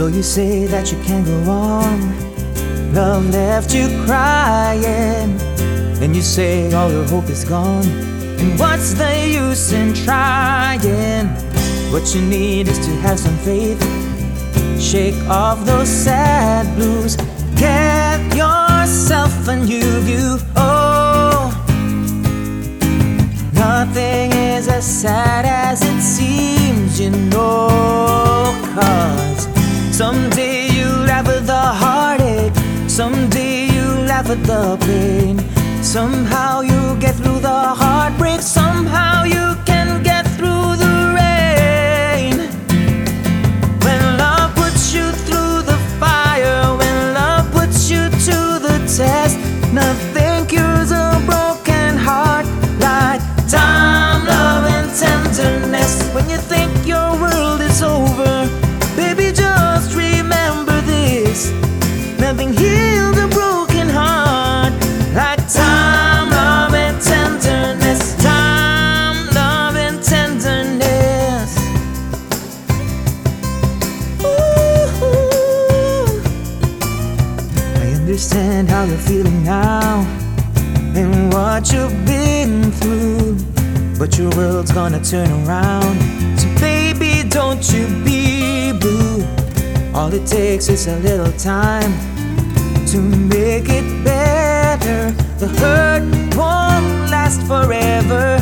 So you say that you can't go on. Love left you crying. And you say all your hope is gone. And what's the use in trying? What you need is to have some faith. Shake off those sad blues. Get yourself a new view. Oh, nothing is as sad as it seems, you know. You the pain. Somehow you get through the heartbreak, somehow you can get through the rain. When love puts you through the fire, when love puts you to the test, nothing cures a broken heart like time, love, and tenderness. When you think your world is over, baby, just remember this: nothing heals understand how you're feeling now and what you've been through. But your world's gonna turn around. So, baby, don't you be blue. All it takes is a little time to make it better. The hurt won't last forever.